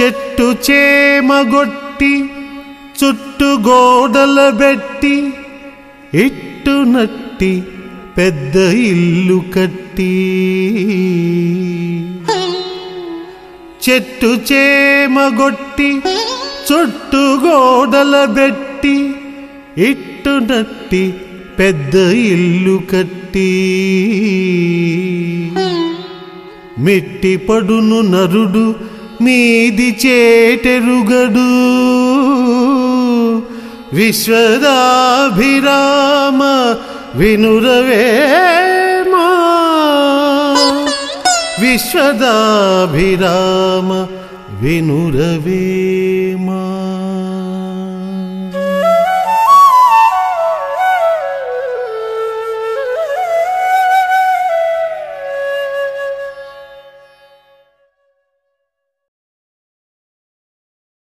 చెట్టు చేమగొట్టి చుట్టు గోడల బెట్టి ఇట్టు నట్టి పెద్ద ఇల్లు కట్టి. చెట్టు చేమగొట్టి చుట్టు గోడల బెట్టి ఇట్టు నట్టి పెద్ద ఇల్లు కట్టి. మిట్టి పడును నరుడు మీది చేటెరుగడు. విశ్వదాభిరామ వినురవేమా. విశ్వదాభిరామ వినురవేమా.